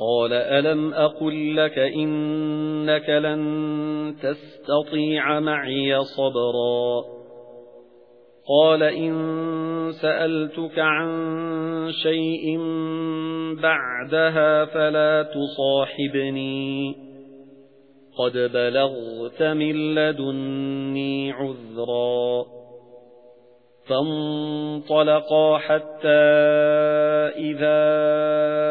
قال ألم أقل لك إنك لن تستطيع معي صبرا قال إن سألتك عن شيء بعدها فلا تصاحبني قد بلغت من لدني عذرا فانطلقا حتى إذا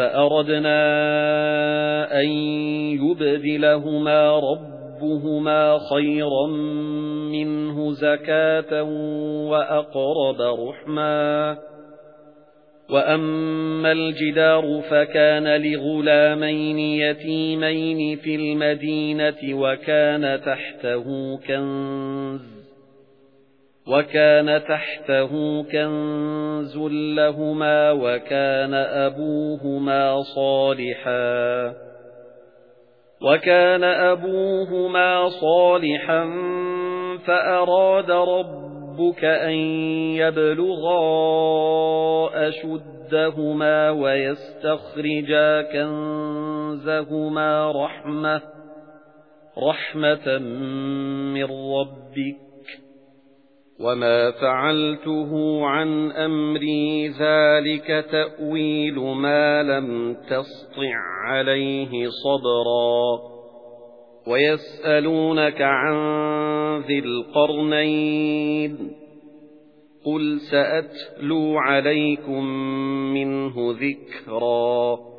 فأردنا أن يبدلهما ربهما خيرا منه زكاة وأقرب رحمًا وَأَمَّا الْجِدَارُ فَكَانَ لِغُلَامَيْنِ يَتِيمَيْنِ فِي الْمَدِينَةِ وَكَانَ تَحْتَهُ كَنْزٌ. وَكَانَ تَحْتَهُ كَنْزٌ لَهُمَا وَكَانَ أَبُوهُمَا صَالِحًا وَكَانَ أَبُوهُمَا صَالِحًا فَأَرَادَ رَبُّكَ أَن يَبْلُغَا أَشُدَّهُمَا وَيَسْتَخْرِجَا كَنزَهُمَا رَحْمَةً رَحْمَةً مِنْ رَبِّكَ. وَمَا فَعَلْتُهُ عَنْ أَمْرِي ذَلِكَ تَأْوِيلُ مَا لَمْ تَسْطِع عَلَيْهِ صَبْرًا وَيَسْأَلُونَكَ عَن ذِي الْقَرْنَيْنِ قُلْ سَأَتْلُو عَلَيْكُمْ مِنْهُ ذِكْرًا